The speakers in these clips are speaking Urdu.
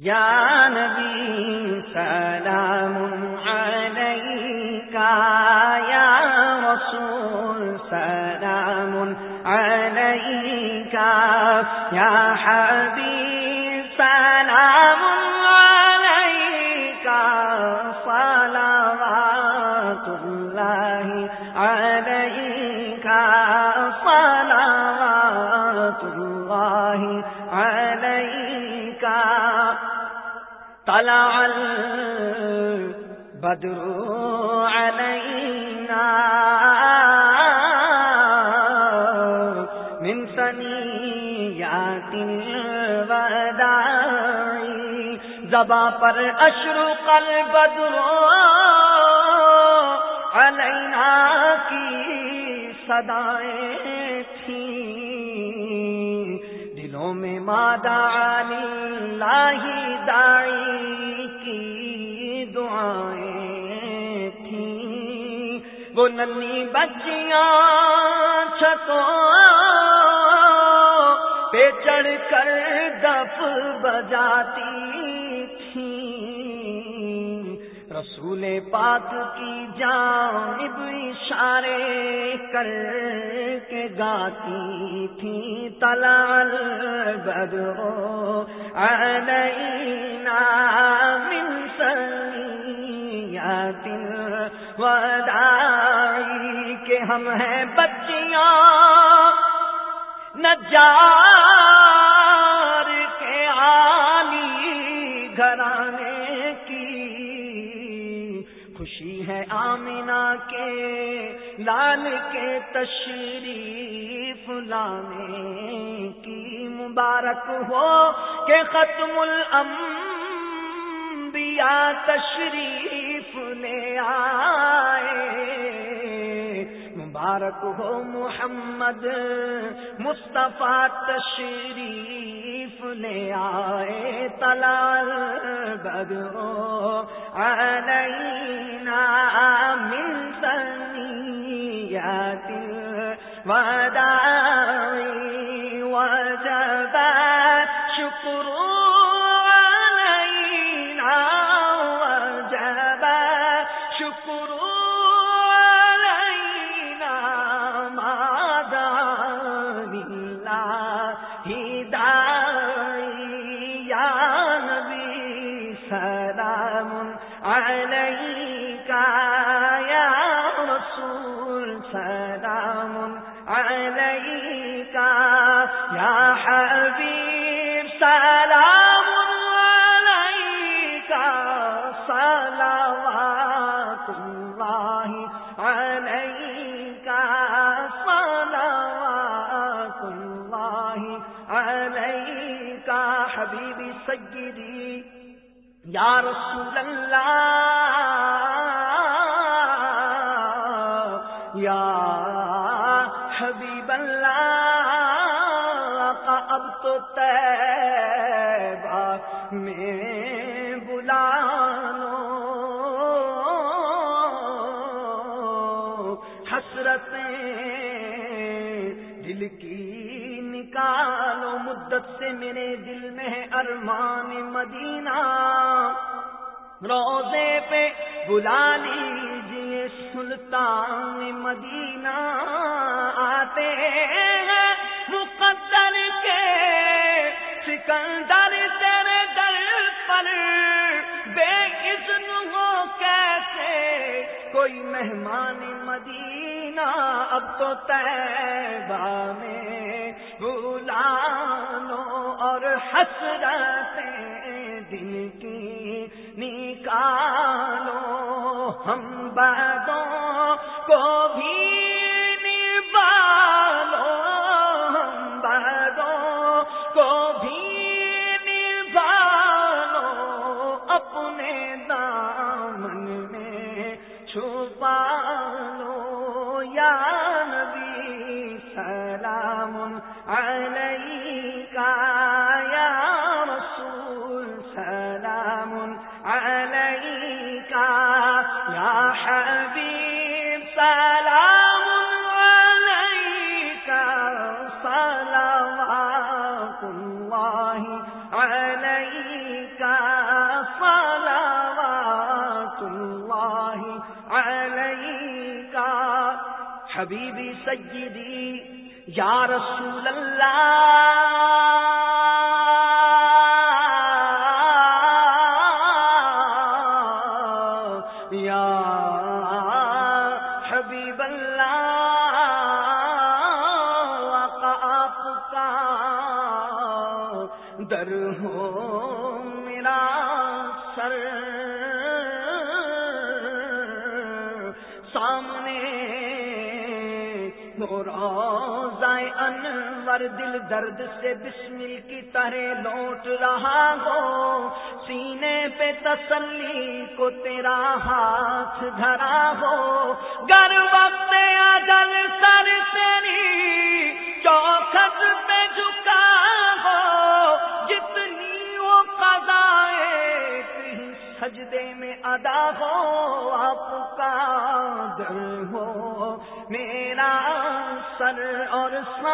یا نبی سلام علیکہ یا رسول سلام علیکہ یا حبیب طلع البدر علينا من سنيات الوداع. زبا پر اشرق البدر علينا کی صدائیں تھیں. میں مادہ اللہ دائی کی دعائیں تھیں وہ ننی بچیاں چھتوں پہ چڑھ کر دف بجاتی رسول پاک کی جانب اشارے کر کے گاتی تھی تلال بدرو علینا من سنیات ودائی کہ ہم ہیں بچیاں نجار خوشی ہے آمینہ کے، لال کے تشریف لانے کی مبارک ہو کہ ختم الانبیاء تشریف لے آ مبارک ہو محمد مصطفیٰ تشریف لے آئے تلال بدرو علینا من سنیات وداعی شکر شکر سیدی یا رسول اللہ یا حبیب اللہ کا اب تو تیبہ میں بلا لو حسرتیں دل کی نکالو مدت سے میرے دل میں ہے ارمان مدینہ۔ روزے پہ بلا لیجیے سلطان مدینہ۔ آتے ہیں مقدر کے سکندر تیرے دل پر۔ بے اذن ہو کیسے کوئی مہمان مدینہ؟ اب تو تیبہ میں بلا لو اور حسرتیں دل کی نکالو ہم بادوں کو بھی على حبیبی سیدی یا رسول اللہ یا حبیب اللہ آپ کا در ہو میرا سر۔ روزائے انور دل درد سے بسمل کی طرح لوٹ رہا ہو۔ سینے پہ تسلی کو تیرا ہاتھ دھرا ہو۔ گر وقت اجل سر تیری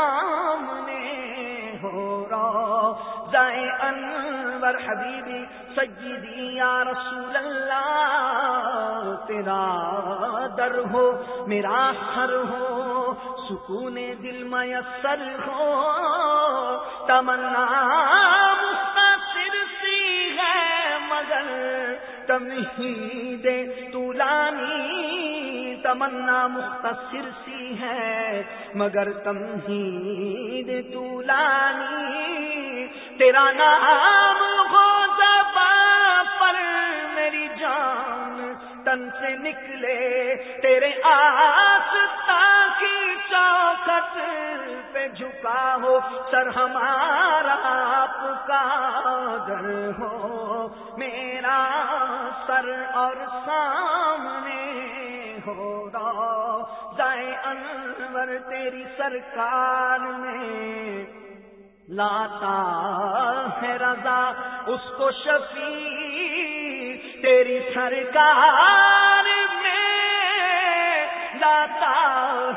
سامنے ہو رو جائے انور حبیبی سجدی یا رسول اللہ، تیرا در ہو، میرا سر ہو۔ سکون دل میسر ہو۔ تمنا تمہید طولانی تمنا مختصر سی ہے، مگر تمہید طولانی۔ تیرا نام ہو پر میری جان تن سے نکلے۔ تیرے آس کی چوکٹ پہ جھکا ہو، سر ہمارا آپ کا در ہو۔ میرا سر اور سامنے ہو۔ انور تیری سرکار میں لاتا ہے رضا، اس کو شفیع تیری سرکار میں لاتا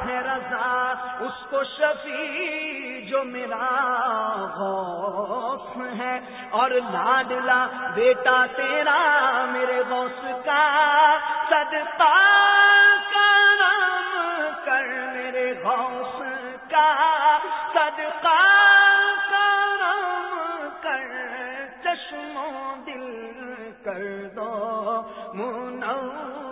ہے رضا، اس کو شفیع جو میرا غوث ہے۔ اور لاڈلا بیٹا تیرا میرے غوث کا صدقہ کر دو منور